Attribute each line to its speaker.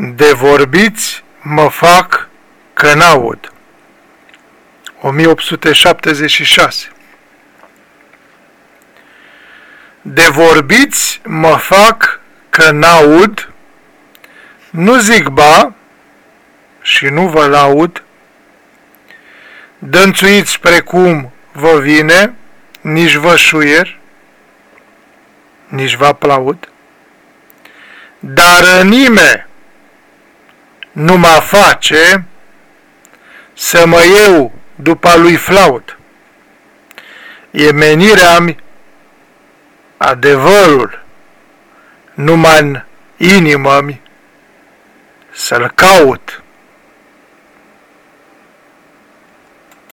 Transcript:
Speaker 1: De vorbiți mă fac că n-aud. 1876 De vorbiți mă fac că n-aud, nu zic ba și nu vă laud, dănțuiți precum vă vine, nici vă șuier, nici vă aplaud, dar nimeni nu mă face să mă iau după lui flaut. E menirea mi adevărul numai în inimă mi să-l caut